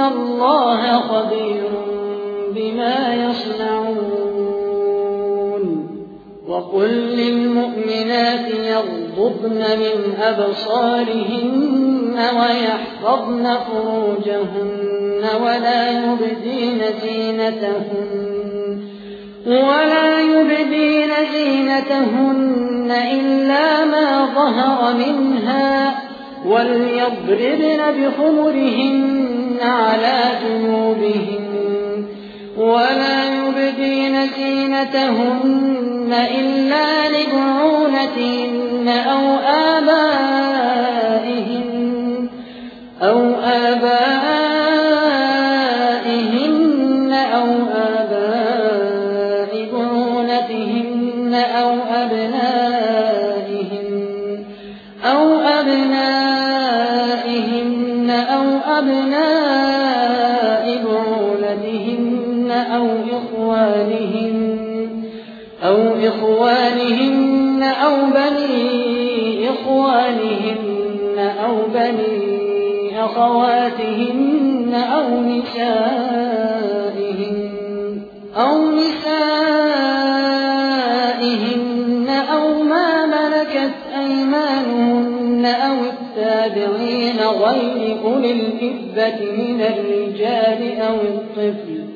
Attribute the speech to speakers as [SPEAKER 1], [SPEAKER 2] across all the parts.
[SPEAKER 1] الله خبير بما يصنعون وقل للمؤمنات يغضبن من أبصارهن ويحفظن فروجهن ولا يبدين زينتهن ولا يبدين زينتهن إلا ما ظهر منها وليضربن بخمرهن على جنوبهن ولا يبدين زينتهن إلا لبعونتهن أو آبائهن أو آبائهن أو آباء بعونتهن أو أبنائهن أو أبنائهن أو أبناء أو أو إخوانهن أو بني إخوانهن أو بني أخواتهن أو نسائهن أو نسائهن أو ما ملكت أيمانهن أو التابعين غير أولي الإربة من الرجال أو الطفل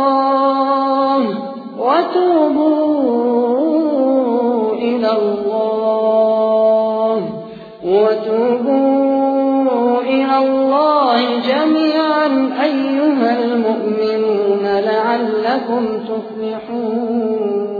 [SPEAKER 1] وتوبوا إلى الله. وتوبوا إلى الله جميعا أيها المؤمنون لعلكم تفلحون.